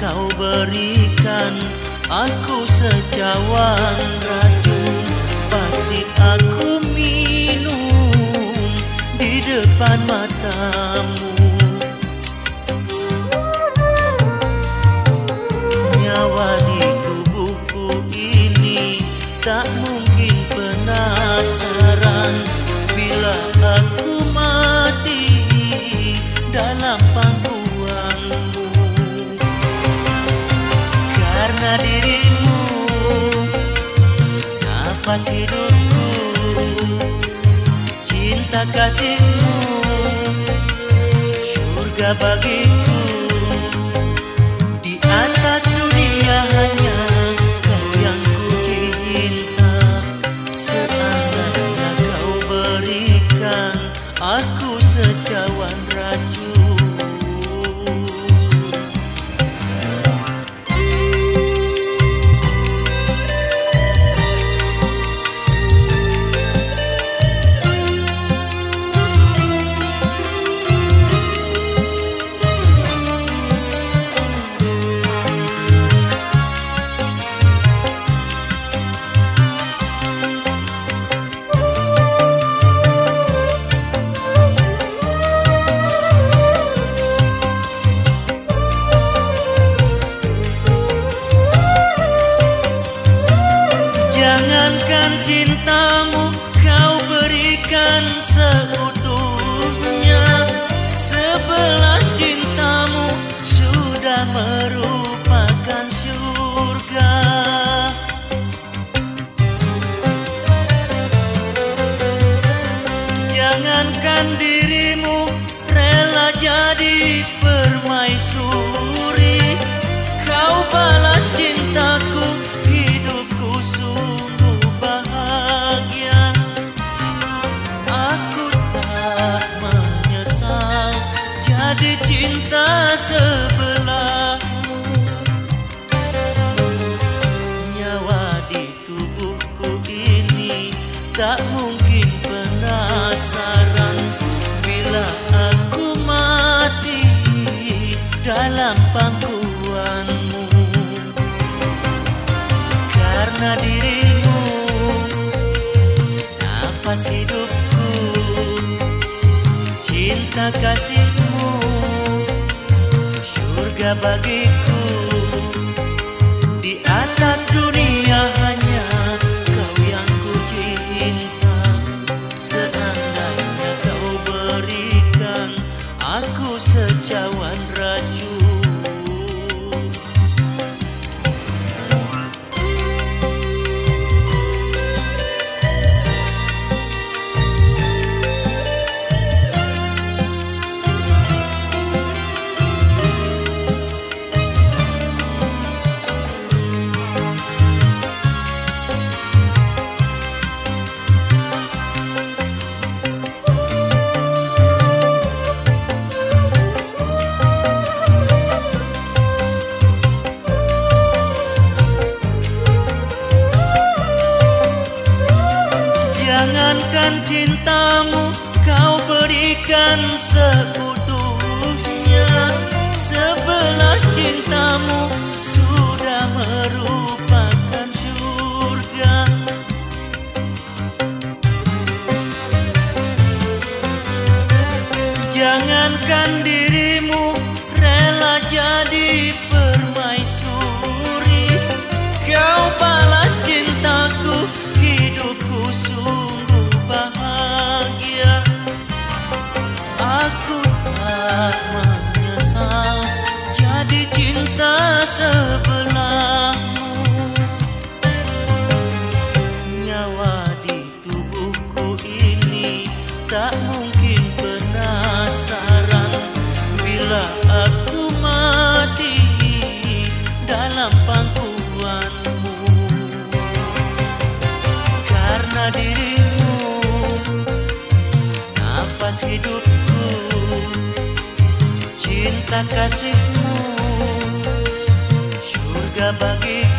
kau berikan aku secawan racun Pasti aku minum di depan matamu. Nyawa di tubuhku ini tak mungkin penasaran. Bila aku mati dalam pangkuanmu dirimu nafas hidupku Cinta kasihmu surga bagiku. Di atas dunia Jangankan cintamu kau berikan seutuhnya. Sebelah cintamu sudah merupakan surga. Jangankan dirimu rela jadi permaisuri. Kau balas cintaku tak mungkin penasaran Bila aku mati dalam pangkuanmu. Karena dirimu nafas hidupku Cinta kasihmu surga bagiku. Di atas dunia Jangankan cintamu kau berikan seutuhnya Sebelah cintamu sudah merupakan surga. Jangankan dirimu sebelahmu Nyawa di tubuhku ini tak mungkin penasaran. Bila aku mati dalam pangkuanmu. Karena dirimu nafas hidupku Cinta kasihmu surga bagiku